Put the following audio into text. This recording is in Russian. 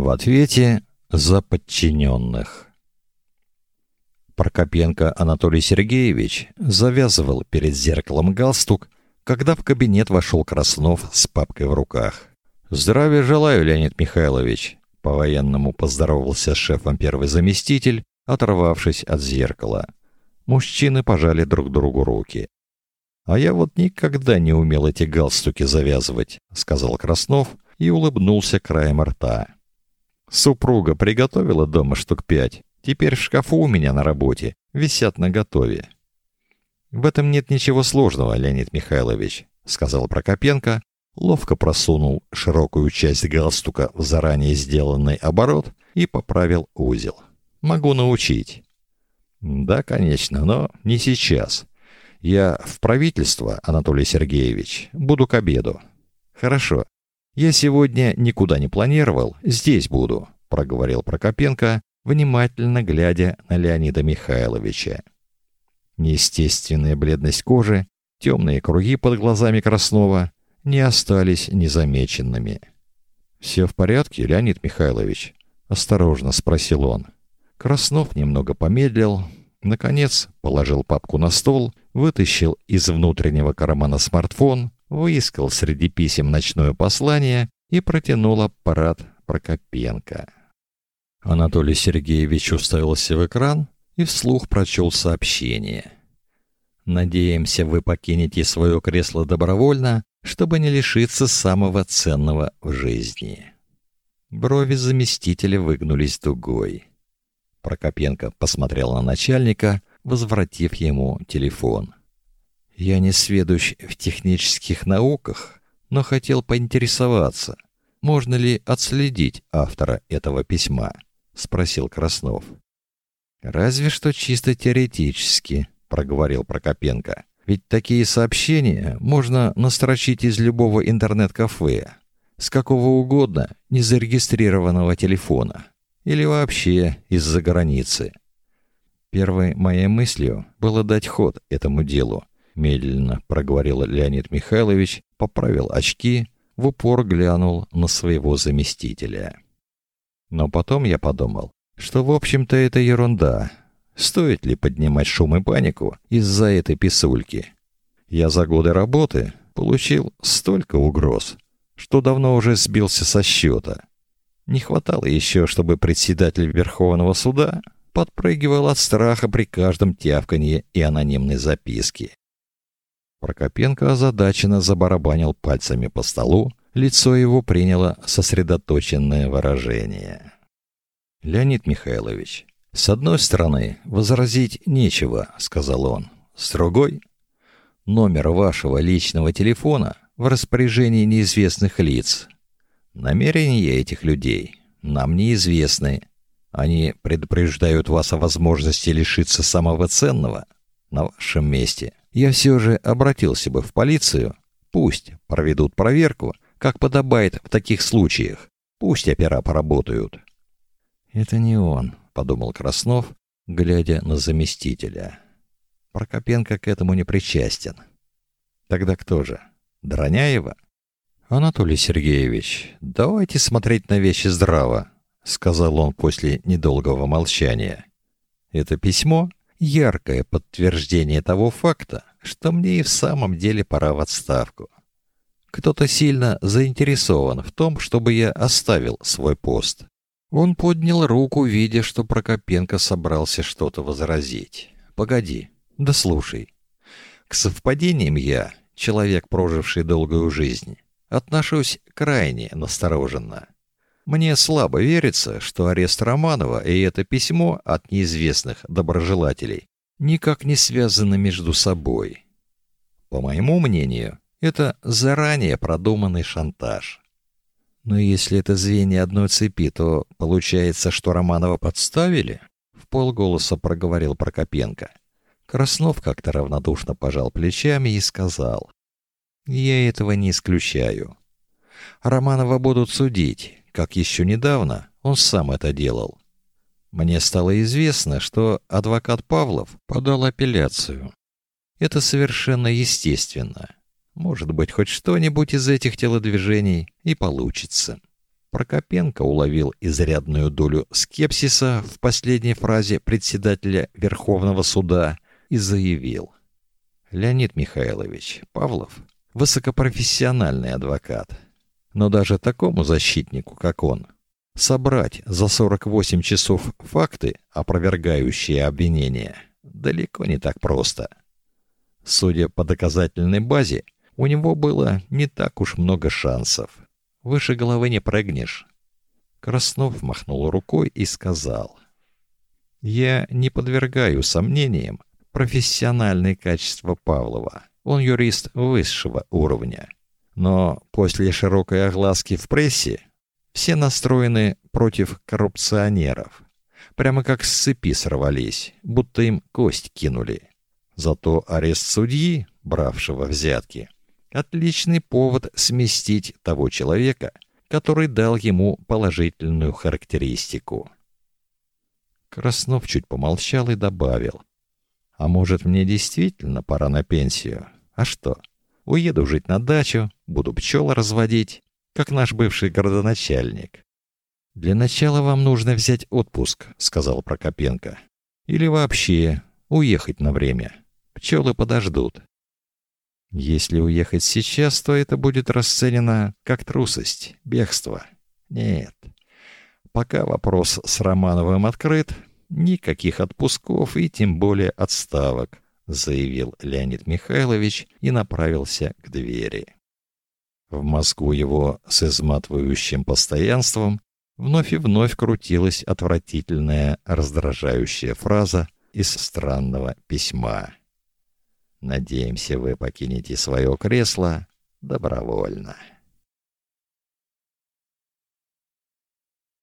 В ответе за подчиненных. Прокопенко Анатолий Сергеевич завязывал перед зеркалом галстук, когда в кабинет вошел Краснов с папкой в руках. Здравия желаю, Леонид Михайлович, по-военному поздоровался с шефом первый заместитель, оторвавшись от зеркала. Мужчины пожали друг другу руки. А я вот никогда не умел эти галстуки завязывать, сказал Краснов и улыбнулся краем рта. Супруга приготовила дома штук пять. Теперь в шкафу у меня на работе висят наготове. В этом нет ничего сложного, Леонид Михайлович, сказал Прокопенко, ловко просунул широкую часть галстука в заранее сделанный оборот и поправил узел. Могу научить. Да, конечно, но не сейчас. Я в правительство, Анатолий Сергеевич, буду к обеду. Хорошо. Я сегодня никуда не планировал, здесь буду, проговорил Прокопенко, внимательно глядя на Леонида Михайловича. Неестественная бледность кожи, темные круги под глазами Краснова не остались незамеченными. «Все в порядке, Леонид Михайлович?» — осторожно спросил он. Краснов немного помедлил, наконец положил папку на стол, вытащил из внутреннего кармана смартфон, выискал среди писем ночное послание и протянул аппарат Прокопенко. Анатолий Сергеевич уставился в экран и вслух прочел сообщение. Надеемся, вы покинете свое кресло добровольно, чтобы не лишиться самого ценного в жизни. Брови заместителя выгнулись дугой. Прокопенко посмотрел на начальника, возвратив ему телефон. Я не сведущ в технических науках, но хотел поинтересоваться, можно ли отследить автора этого письма спросил Краснов. Разве что чисто теоретически, проговорил Прокопенко. Ведь такие сообщения можно настрочить из любого интернет-кафе, с какого угодно незарегистрированного телефона или вообще из-за границы. Первой моей мыслью было дать ход этому делу, медленно проговорил Леонид Михайлович, поправил очки, в упор глянул на своего заместителя. Но потом я подумал, что в общем-то это ерунда. Стоит ли поднимать шум и панику из-за этой писульки? Я за годы работы получил столько угроз, что давно уже сбился со счета. Не хватало еще, чтобы председатель Верховного суда подпрыгивал от страха при каждом тявканье и анонимной записке. Прокопенко озадаченно забарабанил пальцами по столу, Лицо его приняло сосредоточенное выражение. Леонид Михайлович, с одной стороны, возразить нечего, сказал он. С другой, номер вашего личного телефона в распоряжении неизвестных лиц. Намерения этих людей нам неизвестны. Они предупреждают вас о возможности лишиться самого ценного. На вашем месте я все же обратился бы в полицию. Пусть проведут проверку как подобает в таких случаях. Пусть опера поработают. Это не он, подумал Краснов, глядя на заместителя. Прокопенко к этому не причастен. Тогда кто же? Дроняева? Анатолий Сергеевич, давайте смотреть на вещи здраво, сказал он после недолгого молчания. Это письмо яркое подтверждение того факта, что мне и в самом деле пора в отставку. Кто-то сильно заинтересован в том, чтобы я оставил свой пост. Он поднял руку, видя, что Прокопенко собрался что-то возразить. Погоди, да слушай. К совпадениям я, человек, проживший долгую жизнь, отношусь крайне настороженно. Мне слабо верится, что арест Романова и это письмо от неизвестных доброжелателей никак не связаны между собой. По моему мнению, это заранее продуманный шантаж. Но если это звенья одной цепи, то получается, что Романова подставили? В полголоса проговорил Прокопенко. Краснов как-то равнодушно пожал плечами и сказал: "Я этого не исключаю. Романова будут судить, как еще недавно он сам это делал. Мне стало известно, что адвокат Павлов подал апелляцию. Это совершенно естественно. Может быть, хоть что-нибудь из этих телодвижений и получится. Прокопенко уловил изрядную долю скепсиса в последней фразе председателя Верховного суда и заявил. «Леонид Михайлович, Павлов — высокопрофессиональный адвокат. Но даже такому защитнику, как он, собрать за 48 часов факты, опровергающие обвинения, далеко не так просто. Судя по доказательной базе, у него было не так уж много шансов. Выше головы не прыгнешь. Краснов махнул рукой и сказал: "Я не подвергаю сомнениям профессиональные качества Павлова. Он юрист высшего уровня. Но после широкой огласки в прессе все настроены против коррупционеров. Прямо как с цепи сорвались, будто им кость кинули. Зато арест судьи, бравшего взятки, отличный повод сместить того человека, который дал ему положительную характеристику. Краснов чуть помолчал и добавил: "А может, мне действительно пора на пенсию? А что? Уеду жить на дачу, буду пчел разводить, как наш бывший городоначальник. Для начала вам нужно взять отпуск, сказал Прокопенко. Или вообще уехать на время. Пчелы подождут. Если уехать сейчас, то это будет расценено как трусость, бегство. Нет. Пока вопрос с Романовым открыт, никаких отпусков и тем более отставок, заявил Леонид Михайлович и направился к двери. В мозгу его с изматывающим постоянством вновь и вновь крутилась отвратительная, раздражающая фраза из странного письма. Надеемся, вы покинете свое кресло добровольно.